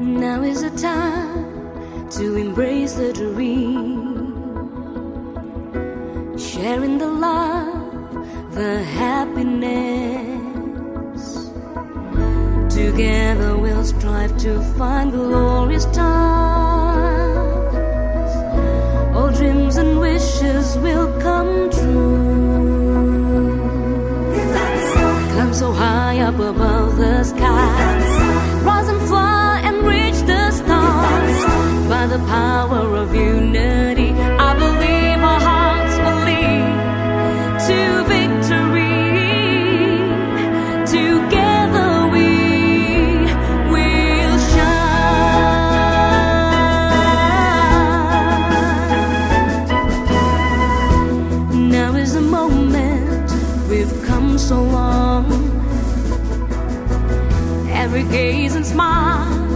Now is the time to embrace the dream, sharing the love, the happiness. Together we'll strive to find glorious times. All dreams and wishes will come true. Climb so high up above the sky. Rise and fly reach the stars. By the power of unity, I believe our hearts will lead to victory. Together we will shine. Now is the moment we've come so long. Every gaze and smile